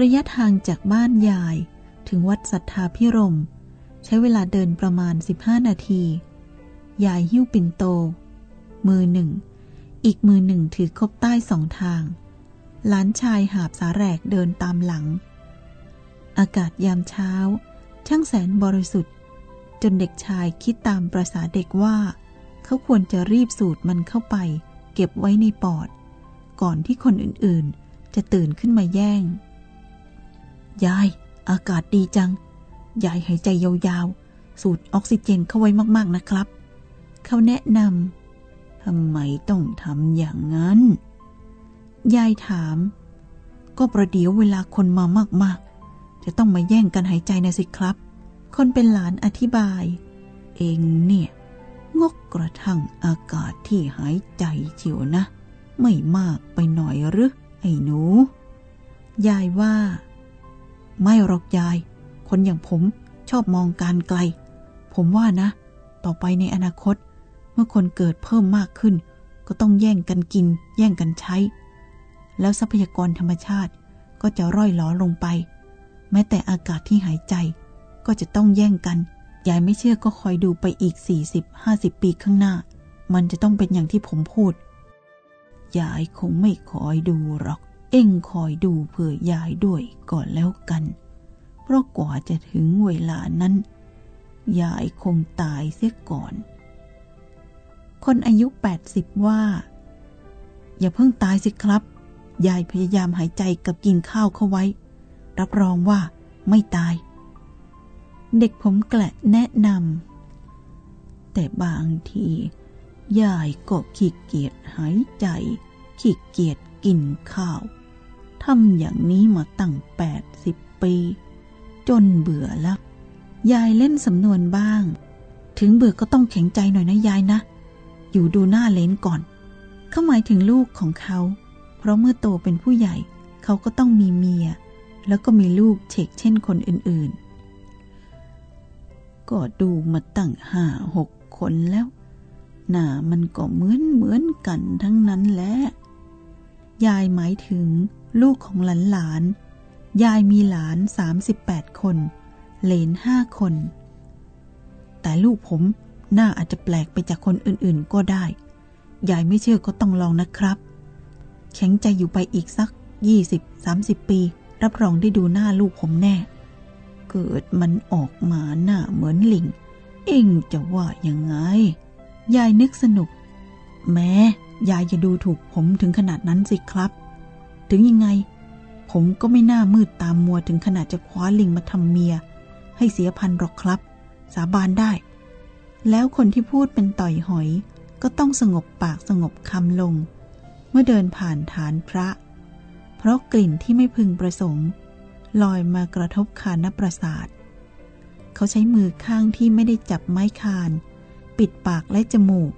ระยะทางจากบ้านยาย ถึงวัดสัทธาพิรม ใช้เวลาเดินประมาณ 15 นาที ยายหิ้วปิ่นโต มือหนึ่ง อีกมือหนึ่งถือคบใต้สองทาง หลานชายหาบสาแรกเดินตามหลัง อากาศยามเช้า ช่างแสนบริสุทธิ์ จนเด็กชายคิดตามประษาเด็กว่า เขาควรจะรีบสูดมันเข้าไป เก็บไว้ในปอด ก่อนที่คนอื่นๆ จะตื่นขึ้นมาแย่ง ยาย อากาศดีจัง ยายหายใจยาวๆ สูดออกซิเจนเข้าไว้มากๆนะครับ เขาแนะนำทำไมต้องทำอย่างนั้น ยายถาม ก็ประเดี๋ยวเวลาคนมามากๆ จะต้องมาแย่งกันหายใจนะสิครับ คนเป็นหลานอธิบาย เองเนี่ย งกกระทั่งอากาศที่หายใจเฉียวนะ ไม่มากไปหน่อยหรือไอ้หนูยายว่า ไม่หรอกยาย คนอย่างผมชอบมองการไกล ผมว่านะ ต่อไปในอนาคต เมื่อคนเกิดเพิ่มมากขึ้น ก็ต้องแย่งกันกิน แย่งกันใช้ แล้วทรัพยากรธรรมชาติก็จะร่อยหลอลงไป แม้แต่อากาศที่หายใจ ก็จะต้องแย่งกัน ยายไม่เชื่อก็คอยดูไปอีก 40-50 ปีข้างหน้า มันจะต้องเป็นอย่างที่ผมพูด ยายคงไม่คอยดูหรอก เอ็งคอยดูเผื่อยายด้วยก่อนแล้วกัน เพราะกว่าจะถึงเวลานั้น ยายคงตายเสียก่อน คนอายุ 80 ว่า อย่าเพิ่งตายสิครับ ยายพยายามหายใจกับกินข้าวเข้าไว้ รับรองว่าไม่ตาย เด็กผมแกละแนะนำแต่บางที ยายก็ขี้เกียจหายใจขี้เกียจกินข้าว ทำอย่างนี้มาตั้ง80ปี จนเบื่อแล้ว ยายเล่นสำนวนบ้าง ถึงเบื่อก็ต้องแข็งใจหน่อยนะยายนะ อยู่ดูหน้าเลนก่อน เขาหมายถึงลูกของเขา เพราะเมื่อโตเป็นผู้ใหญ่ เขาก็ต้องมีเมีย แล้วก็มีลูกเฉกเช่นคนอื่นๆ ก็ดูมาตั้งห้าหกคนแล้วหน้ามันก็เหมือนเหมือนกันทั้งนั้นแหละยายหมายถึง ลูกของหลานหลาน ยายมีหลาน 38 คน เหลนห้าคน แต่ลูกผมหน้าอาจจะแปลกไปจากคนอื่นๆก็ได้ ยายไม่เชื่อก็ต้องลองนะครับ แข็งใจอยู่ไปอีกสัก 20-30 ปี รับรองได้ดูหน้าลูกผมแน่ เกิดมันออกมาหน้าเหมือนลิง เอ็งจะว่ายังไง ยายนึกสนุก แม้ยายจะดูถูกผมถึงขนาดนั้นสิครับ ถึงยังไง ผมก็ไม่น่ามืดตามมัวถึงขนาดจะคว้าลิงมาทำเมีย ให้เสียพันหรอกครับ สาบานได้ แล้วคนที่พูดเป็นต่อยหอย ก็ต้องสงบปากสงบคำลง เมื่อเดินผ่านฐานพระ เพราะกลิ่นที่ไม่พึงประสงค์ลอยมากระทบคานประสาท เขาใช้มือข้างที่ไม่ได้จับไม้คาน ปิดปากและจมูก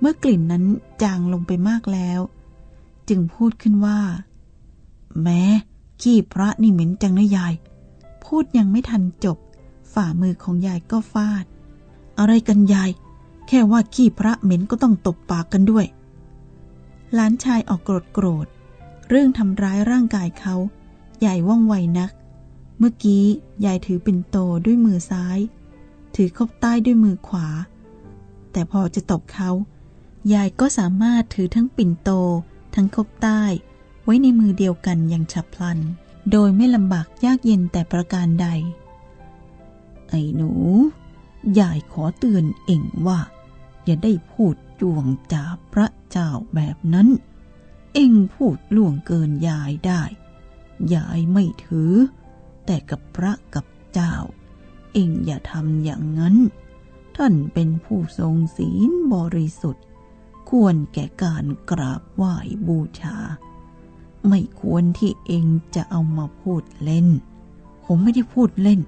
เมื่อกลิ่นนั้นจางลงไปมากแล้ว จึงพูดขึ้นว่า แม้ขี้พระนี่เหม็นจังนะยาย พูดยังไม่ทันจบ ฝ่ามือของยายก็ฟาด อะไรกันยาย แค่ว่าขี้พระเหม็นก็ต้องตบปากกันด้วย หลานชายออกโกรธโกรธ เรื่องทำร้ายร่างกายเขา ยายว่องไวนัก เมื่อกี้ยายถือปิ่นโตด้วยมือซ้าย ถือคบใต้ด้วยมือขวา แต่พอจะตบเขา ยายก็สามารถถือทั้งปิ่นโต ทั้งคบใต้ ว้ในมือเดียวกันอย่างฉับพลัน โดยไม่ลำบากยากเย็นแต่ประการใด ไอ้หนูยายขอเตือนเองว่า อย่าได้พูดจวงจาพระเจ้าแบบนั้น เอ็งพูดล่วงเกินยายได้ ยายไม่ถือ แต่กับพระกับเจ้า เอ็งอย่าทำอย่างนั้น ท่านเป็นผู้ทรงศีลบริสุทธิ์ ควรแก่การกราบไหว้บูชา ไม่ควรที่เองจะเอามาพูดเล่น ผมไม่ได้พูดเล่น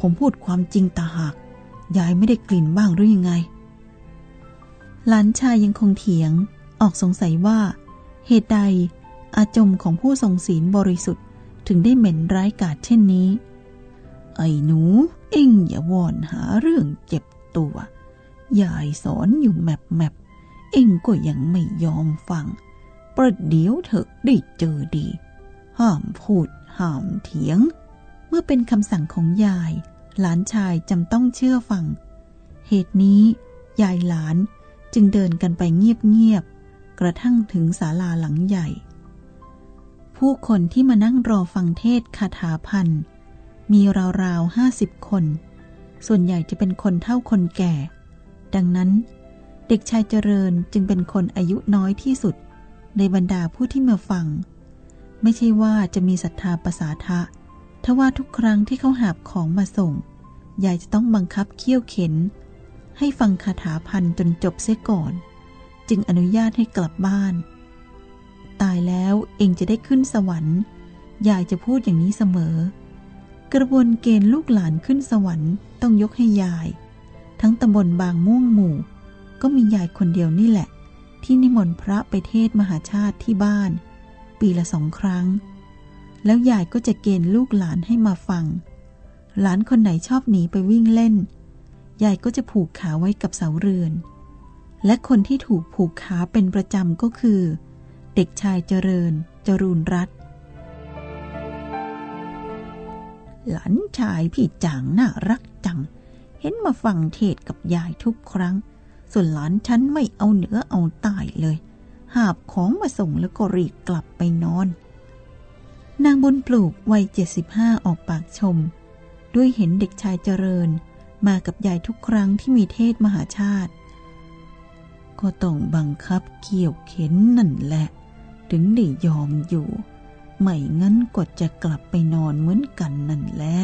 ผมพูดความจริงตาหาก ยายไม่ได้กลิ่นบ้างหรือยังไง หลานชายยังคงเถียง ออกสงสัยว่า เหตุใดอาจมของผู้ทรงศีลบริสุทธิ์ถึงได้เหม็นร้ายกาจเช่นนี้ ไอ้หนู เอ็งอย่าวอนหาเรื่องเจ็บตัวยายสอนอยู่แมบแมบเอ็งก็ยังไม่ยอมฟัง ประเดี๋ยวเถอะได้เจอดี ห้ามพูดห้ามเถียง เมื่อเป็นคำสั่งของยาย หลานชายจำต้องเชื่อฟัง เหตุนี้ยายหลานจึงเดินกันไปเงียบๆ กระทั่งถึงศาลาหลังใหญ่ ผู้คนที่มานั่งรอฟังเทศคาถาพันมีราวๆห้าสิบคน ส่วนใหญ่จะเป็นคนเท่าคนแก่ ดังนั้น เด็กชายเจริญจึงเป็นคนอายุน้อยที่สุด ในบรรดาผู้ที่มาฟัง ไม่ใช่ว่าจะมีศรัทธาประสาทะทว่าทุกครั้งที่เขาหาบของมาส่งยายจะต้องบังคับเคี่ยวเข็น ให้ฟังคาถาพันจนจบเสียก่อน จึงอนุญาตให้กลับบ้าน ตายแล้วเองจะได้ขึ้นสวรรค์ยายจะพูดอย่างนี้เสมอ กระบวนเกณฑ์ลูกหลานขึ้นสวรรค์ต้องยกให้ยาย ทั้งตำบลบางม่วงหมู่ ก็มียายคนเดียวนี่แหละ ที่นิมนต์พระไปเทศมหาชาติที่บ้าน ปีละสองครั้ง แล้วยายก็จะเกณฑ์ลูกหลานให้มาฟัง หลานคนไหนชอบหนีไปวิ่งเล่น ยายก็จะผูกขาไว้กับเสาเรือน และคนที่ถูกผูกขาเป็นประจำก็คือ เด็กชายเจริญ จรูนรัตหลานชายพี่จางน่ารักจัง เห็นมาฟังเทศกับยายทุกครั้ง ส่วนหลานฉันไม่เอาเหนือเอาใต้เลย หาบของมาส่งแล้วก็รีบกลับไปนอน นางบุญปลูกวัยเจ็ดสิบห้าออกปากชม ด้วยเห็นเด็กชายเจริญ มากับยายทุกครั้งที่มีเทศมหาชาติ ก็ต้องบังคับเกี่ยวเข็นนั่นแหละ ถึงได้ยอมอยู่ ไม่งั้นก็จะกลับไปนอนเหมือนกันนั่นแหละ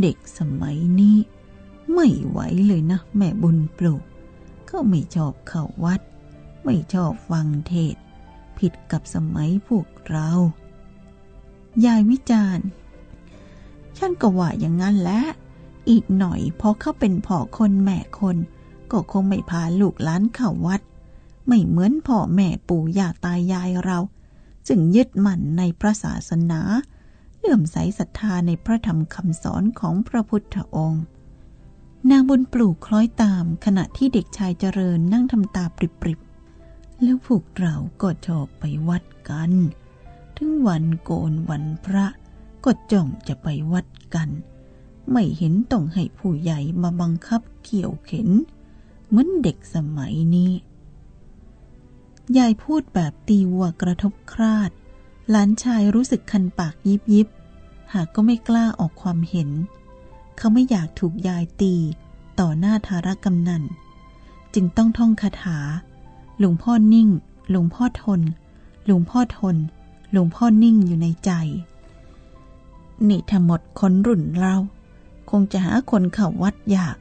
เด็กสมัยนี้ ไม่ไหวเลยนะแม่บุญปลูก ก็ไม่ชอบเข้าวัด ไม่ชอบฟังเทศ ผิดกับสมัยพวกเรา ยายวิจารณ์ ฉันก็ว่าอย่างนั้นแหละ อีกหน่อยพอเขาเป็นพ่อคนแม่คน ก็คงไม่พาลูกหลานเข้าวัด ไม่เหมือนพ่อแม่ปู่ย่าตายายเราซึ่งยึดมั่นในพระศาสนาเลื่อมใสศรัทธาในพระธรรมคำสอนของพระพุทธองค์ นางบุญปลูกคล้อยตามขณะที่เด็กชายเจริญนั่งทำตาปริบๆ แล้วพวกเราก็ชอบไปวัดกัน ถึงวันโกนวันพระก็จ้องจะไปวัดกัน ไม่เห็นต้องให้ผู้ใหญ่มาบังคับเขี่ยวเข็น เหมือนเด็กสมัยนี้ ยายพูดแบบตีวัวกระทบคราด หลานชายรู้สึกคันปากยิบยิบ หากก็ไม่กล้าออกความเห็นเขาไม่อยากถูกยายตีต่อหน้าธารกำนัน จึงต้องท่องคาถา หลวงพ่อนิ่ง หลวงพ่อทน หลวงพ่อทน หลวงพ่อนิ่งอยู่ในใจ นี่ถ้าหมดคนรุ่นเรา คงจะหาคนเข้าวัดยาก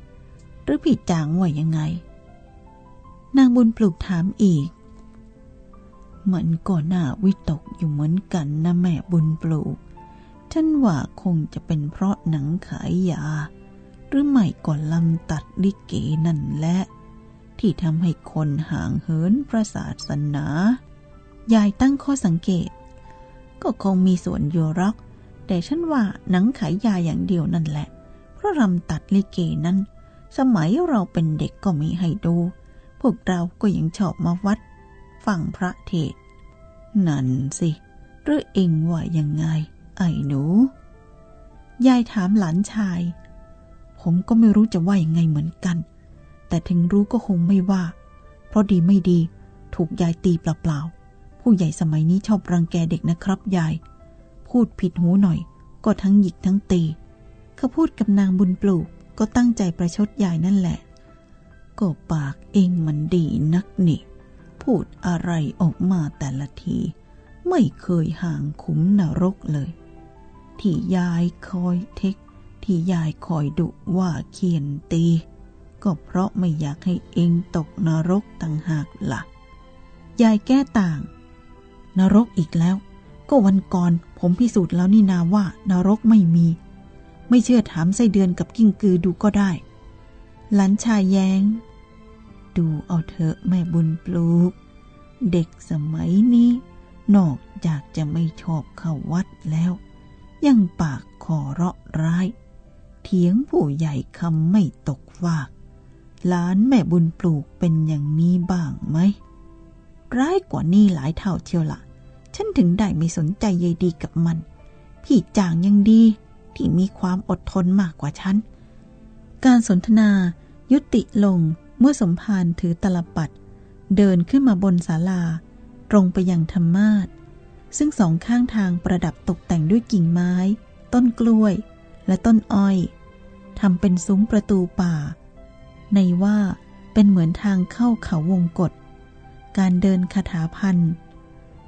หรือผิดจางว่ายังไง นางบุญปลูกถามอีก เหมันก็น่าวิตกอยู่เหมือนกันนะแม่บุญปลูก ฉันว่าคงจะเป็นเพราะหนังขายยา หรือไม่ก็ลำตัดลิเกนั่นแหละ ที่ทำให้คนห่างเหินพระศาสนา ยายตั้งข้อสังเกต ก็คงมีส่วนอยู่รอกแต่ฉันว่าหนังขายยาอย่างเดียวนั่นแหละ เพราะรำตัดลิเกนั้น สมัยเราเป็นเด็กก็มีให้ดู พวกเราก็ยังชอบมาวัด ฟังพระเทศ นั่นสิหรือเองว่ายังไง ไอ้หนู ยายถามหลานชาย ผมก็ไม่รู้จะว่ายังไงเหมือนกัน แต่ถึงรู้ก็คงไม่ว่า เพราะดีไม่ดีถูกยายตีเปล่าๆ ผู้ใหญ่สมัยนี้ชอบรังแกเด็กนะครับยาย พูดผิดหูหน่อย ก็ทั้งหยิกทั้งตีเขาพูดกับนางบุญปลูกก็ตั้งใจประชดยายนั่นแหละ ก็ปากเองมันดีนักนี่พูดอะไรออกมาแต่ละที ไม่เคยห่างขุมนรกเลย ที่ยายคอยเทค ที่ยายคอยดุว่าเคียนตี ก็เพราะไม่อยากให้เองตกนรกต่างหากละ่ะ ยายแก้ต่าง นรกอีกแล้ว ก็วันก่อนผมพิสูจน์แล้วนี่นาว่านรกไม่มี ไม่เชื่อถามไส้เดือนกับกิ้งกือดูก็ได้ หลานชายแยง้ง ดูเอาเถอะแม่บุญปลูก เด็กสมัยนี้นอกจากจะไม่ชอบเข้าวัดแล้ว ยังปากขอเราะร้าย เถียงผู้ใหญ่คำไม่ตกฟากหลานแม่บุญปลูกเป็นอย่างนี้บ้างไหม ร้ายกว่านี้หลายเท่าเทียวละฉันถึงได้ไม่สนใจใยดีกับมัน พี่จางยังดีที่มีความอดทนมากกว่าฉัน การสนทนายุติลงเมื่อสมภารถือตลปัด เดินขึ้นมาบนศาลา ตรงไปยังธรรมาท ซึ่งสองข้างทางประดับตกแต่งด้วยกิ่งไม้ ต้นกล้วย และต้นอ้อยทำเป็นซุ้มประตูป่า ในว่าเป็นเหมือนทางเข้าเขาวงกฏการเดินคาถาพัน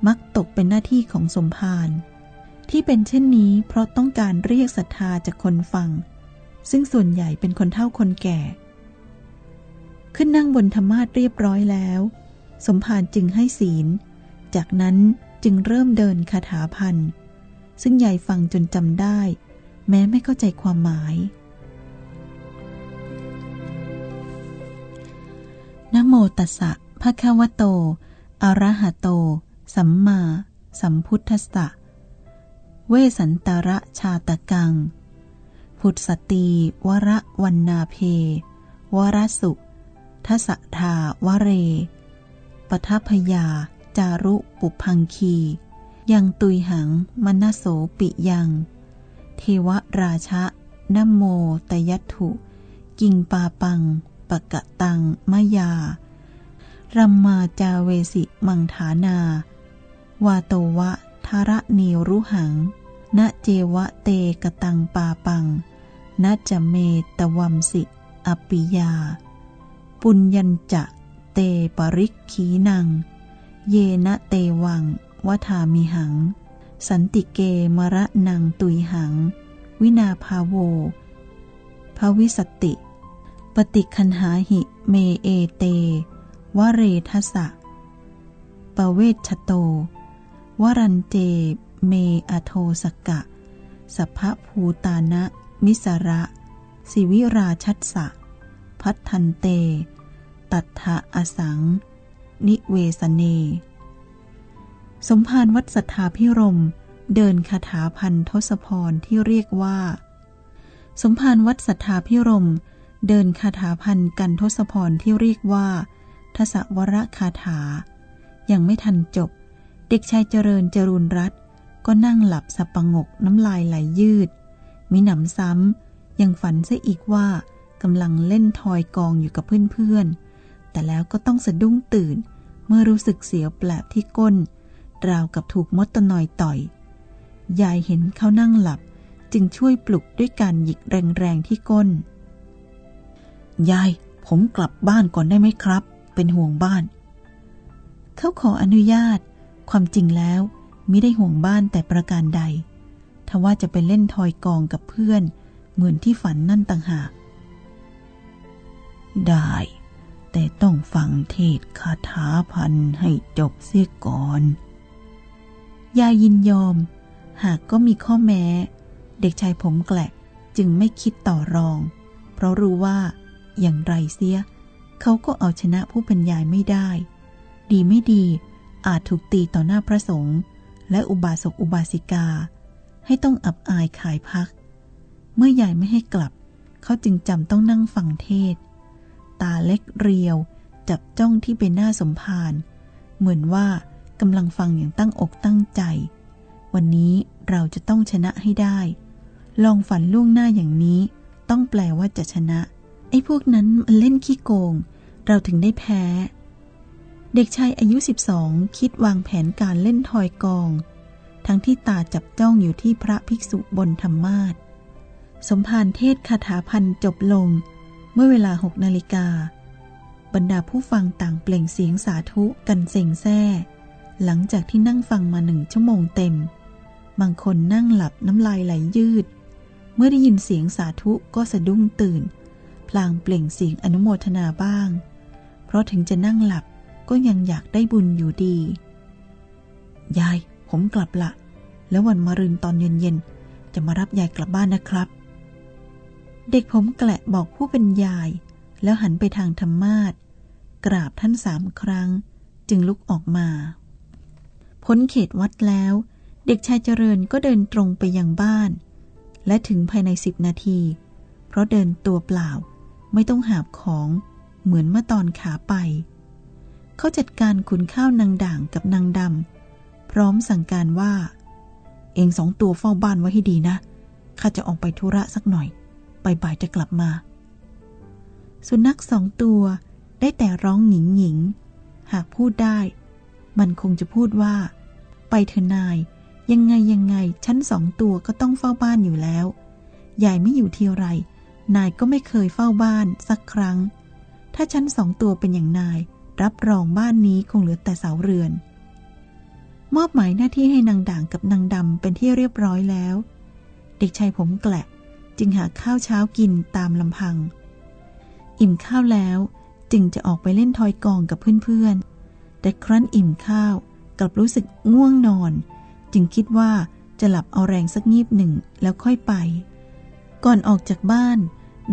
มักตกเป็นหน้าที่ของสมภารที่เป็นเช่นนี้เพราะต้องการเรียกศรัทธาจากคนฟัง ซึ่งส่วนใหญ่เป็นคนเฒ่าคนแก่ ขึ้นนั่งบนธรรมาทเรียบร้อยแล้ว สมภารจึงให้ศีล จากนั้น จึงเริ่มเดินคาถาพันซึ่งยายฟังจนจำได้ แม้ไม่เข้าใจความหมายนโมตัสสะภะคะวะโต อะระหะโต สัมมา สัมพุทธัสสะ เวสันตระชาตกัง พุทธสตีวระวันนาเพ วรสุทัสธาวเร ปทัพยา จารุปุพังคี ยังตุยหังมณโสปิยัง เทวราชะนโมตยัตถุ กิงปาปัง ปะกะตังมะยา รัมมาจาเวสิมังฐานา วาโตวะทระเนรุหัง ณเจวะเตกตังปาปัง ณจะเมตวัมสิ อปิยา ปุญญัญจะเตปริกขีนัง เยนะเตวังวทามิหัง สันติเกมระนังตุยหัง วินาภาโวภวิสติ ปฏิคันหาหิเมเอเต วเรทสะปเวชโต วรันเจเมอโทสกะ สัพพภูตานะ มิสระ สิวิราชัตสะ พัทธันเต ตัทธะอสัง นิเวสเน สมภารวัดสัทธาพิรม เดินคาถาพันทศพรที่เรียกว่า สมภารวัดสัทธาพิรม เดินคาถาพันกันทศพรที่เรียกว่า ทศวรคาถา ยังไม่ทันจบ เด็กชายเจริญจรุนรัตก็นั่งหลับสับประงกน้ำลายไหลยยืดมีหนำซ้ำยังฝันซะอีกว่ากำลังเล่นทอยกองอยู่กับเพื่อนๆ แต่แล้วก็ต้องสะดุ้งตื่น เมื่อรู้สึกเสียวแปลบที่ก้น ราวกับถูกมดตะนอยต่อย ยายเห็นเขานั่งหลับ จึงช่วยปลุกด้วยการหยิกแรงๆที่ก้น ยาย ผมกลับบ้านก่อนได้ไหมครับ เป็นห่วงบ้าน เขาขออนุญาต ความจริงแล้วมิได้ห่วงบ้านแต่ประการใด ทว่าจะไปเล่นทอยกองกับเพื่อน เหมือนที่ฝันนั่นต่างหาก ได้ แต่ต้องฟังเทศคาถาพันให้จบเสียก่อน ยายยินยอม หากก็มีข้อแม้ เด็กชายผมแกลกจึงไม่คิดต่อรอง เพราะรู้ว่า อย่างไรเสีย เขาก็เอาชนะผู้บรรยายไม่ได้ ดีไม่ดีอาจถูกตีต่อหน้าพระสงฆ์และอุบาสกอุบาสิกา ให้ต้องอับอายขายพัก เมื่อยายไม่ให้กลับ เขาจึงจำต้องนั่งฟังเทศ ตาเล็กเรียว จับจ้องที่เป็นหน้าสมภารเหมือนว่ากำลังฟังอย่างตั้งอกตั้งใจ วันนี้เราจะต้องชนะให้ได้ ลองฝันล่วงหน้าอย่างนี้ ต้องแปลว่าจะชนะ ไอ้พวกนั้นมันเล่นขี้โกง เราถึงได้แพ้ เด็กชายอายุ 12 คิดวางแผนการเล่นทอยกอง ทั้งที่ตาจับจ้องอยู่ที่พระภิกษุบนธรรมาทสมภารเทศคาถาพันจบลง เมื่อเวลาหกนาฬิกา บรรดาผู้ฟังต่างเปล่งเสียงสาธุกันเซ็งแซ่ หลังจากที่นั่งฟังมาหนึ่งชั่วโมงเต็ม บางคนนั่งหลับน้ำลายไหลยืด เมื่อได้ยินเสียงสาธุก็สะดุ้งตื่น พลางเปล่งเสียงอนุโมทนาบ้าง เพราะถึงจะนั่งหลับก็ยังอยากได้บุญอยู่ดี ยาย ผมกลับละ แล้ววันมะรืนตอนเย็นๆจะมารับยายกลับบ้านนะครับ เด็กผมแกละบอกผู้เป็นยาย แล้วหันไปทางธรรมาทกราบท่านสามครั้ง จึงลุกออกมา พ้นเขตวัดแล้ว เด็กชายเจริญก็เดินตรงไปยังบ้าน และถึงภายในสิบนาที เพราะเดินตัวเปล่าไม่ต้องหาบของเหมือนเมื่อตอนขาไป เขาจัดการขุนข้าวนางด่างกับนางดำพร้อมสั่งการว่า เองสองตัวเฝ้าบ้านไว้ให้ดีนะข้าจะออกไปธุระสักหน่อย บ่ายๆจะกลับมา สุนัขสองตัวได้แต่ร้องหญิงหญิง หากพูดได้ มันคงจะพูดว่า ไปเถอะนาย ยังไงยังไงฉันสองตัวก็ต้องเฝ้าบ้านอยู่แล้วยายไม่อยู่ทีไร นายก็ไม่เคยเฝ้าบ้านสักครั้ง ถ้าฉันสองตัวเป็นอย่างนาย รับรองบ้านนี้คงเหลือแต่เสาเรือน มอบหมายหน้าที่ให้นางด่างกับนางดำเป็นที่เรียบร้อยแล้ว เด็กชายผมแกละ จึงหาข้าวเช้ากินตามลำพัง อิ่มข้าวแล้วจึงจะออกไปเล่นทอยกองกับเพื่อนๆ แต่ครั้นอิ่มข้าวกลับรู้สึกง่วงนอน จึงคิดว่าจะหลับเอาแรงสักงีบหนึ่งแล้วค่อยไป ก่อนออกจากบ้าน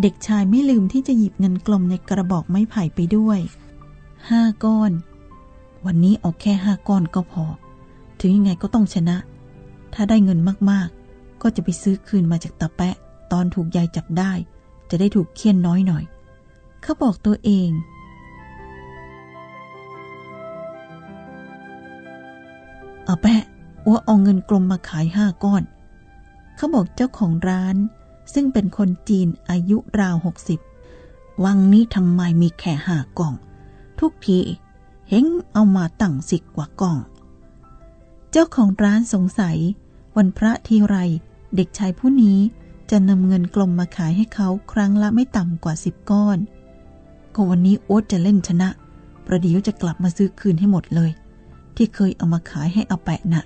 เด็กชายไม่ลืมที่จะหยิบเงินกลมในกระบอกไม้ไผ่ไปด้วยห้าก้อน วันนี้ออกแค่ห้าก้อนก็พอ ถึงยังไงก็ต้องชนะ ถ้าได้เงินมากๆ ก็จะไปซื้อคืนมาจากตาแปะ ตอนถูกยายจับได้ จะได้ถูกเคี่ยนน้อยหน่อย เขาบอกตัวเอง เอาแปะว่าเอาเงินกลมมาขายห้าก้อน เขาบอกเจ้าของร้าน ซึ่งเป็นคนจีนอายุราวหกสิบวังนี้ทำไมมีแค่ห้ากล่อง ทุกทีเห็งเอามาตั้งสิกกว่ากล่อง เจ้าของร้านสงสัย วันพระทีไร เด็กชายผู้นี้ จะนำเงินกลมมาขายให้เขาครั้งละไม่ต่ำกว่าสิบก้อนก็วันนี้โอ๊ตจะเล่นชนะ ประเดี๋ยวจะกลับมาซื้อคืนให้หมดเลย ที่เคยเอามาขายให้อาแปะนะ่ะ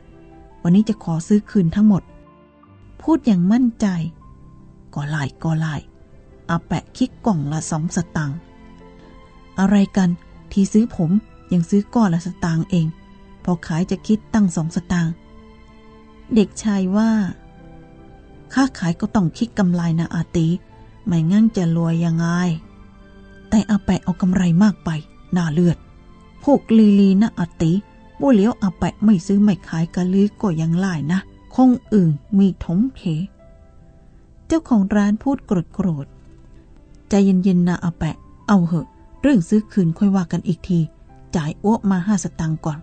วันนี้จะขอซื้อคืนทั้งหมด พูดอย่างมั่นใจก็ไล่ก็ไล่อาแปะคิกกล่องละสองสตางค์อะไรกันที่ซื้อผมยังซื้อก้อนละสตางค์เอง พอขายจะคิดตั้งสองสตางค์เด็กชายว่า ค่าขายก็ต้องคิดกำไรนะอาตีไม่งั้นจะรวยยังไง แต่อาแปะเอากำไรมากไปน่าเลือด พวกลีลีนะอาตีบุเหลียวอาแปะไม่ซื้อไม่ขายกะลือก็ยังไล่นะ คงอื่นมีถมเขเจ้าของร้านพูดโกรธโกรธใจเย็นๆนะอาแปะ เอาเหอะ เรื่องซื้อคืนค่อยว่ากันอีกที จ่ายอ้วมาห้าสตางค์ก่อน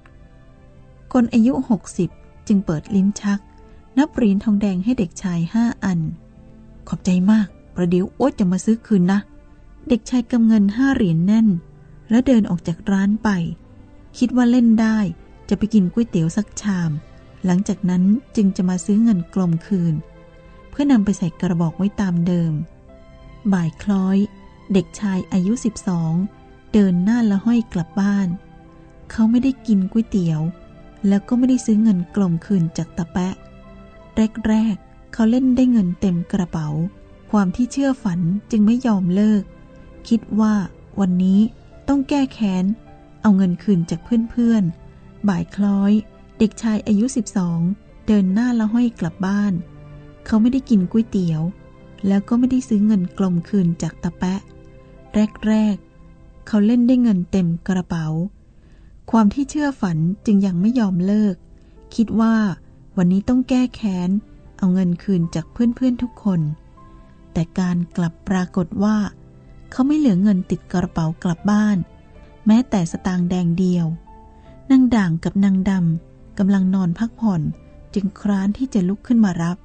คนอายุหกสิบจึงเปิดลิ้นชัก นับเหรียญทองแดงให้เด็กชายห้าอัน ขอบใจมาก ประเดี๋ยวโอ้วจะมาซื้อคืนนะ เด็กชายกำเงินห้าเหรียญแน่น แล้วเดินออกจากร้านไป คิดว่าเล่นได้จะไปกินก๋วยเตี๋ยวสักชาม หลังจากนั้นจึงจะมาซื้อเงินกลมคืน เพื่อนำไปใส่กระบอกไว้ตามเดิม บ่ายคล้อย เด็กชายอายุสิบสองเดินหน้าละห้อยกลับบ้าน เขาไม่ได้กินก๋วยเตี๋ยว แล้วก็ไม่ได้ซื้อเงินกลมคืนจากตะแปะ แรกๆ เขาเล่นได้เงินเต็มกระเป๋า ความที่เชื่อฝันจึงไม่ยอมเลิก คิดว่าวันนี้ต้องแก้แค้น เอาเงินคืนจากเพื่อนๆ บ่ายคล้อย เด็กชายอายุ 12 เดินหน้าละห้อยกลับบ้าน เขาไม่ได้กินก๋วยเตี๋ยว แล้วก็ไม่ได้ซื้อเงินกลมคืนจากตะแปะ แรกๆ เขาเล่นได้เงินเต็มกระเป๋า ความที่เชื่อฝันจึงยังไม่ยอมเลิก คิดว่า วันนี้ต้องแก้แค้น เอาเงินคืนจากเพื่อนๆทุกคน แต่การกลับปรากฏว่า เขาไม่เหลือเงินติดกระเป๋ากลับบ้าน แม้แต่สตางค์แดงเดียวนางด่างกับนางดำกำลังนอนพักผ่อนจึงคร้านที่จะลุกขึ้นมารับ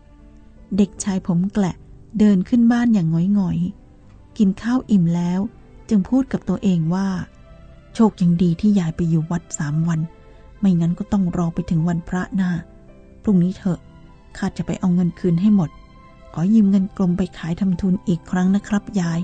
เด็กชายผมแกละเดินขึ้นบ้านอย่างง่อยๆ กินข้าวอิ่มแล้ว จึงพูดกับตัวเองว่า โชคยังดีที่ยายไปอยู่วัดสามวัน ไม่งั้นก็ต้องรอไปถึงวันพระหน้า พรุ่งนี้เถอะ ข้าจะไปเอาเงินคืนให้หมด ขอยืมเงินกลมไปขายทำทุนอีกครั้งนะครับยาย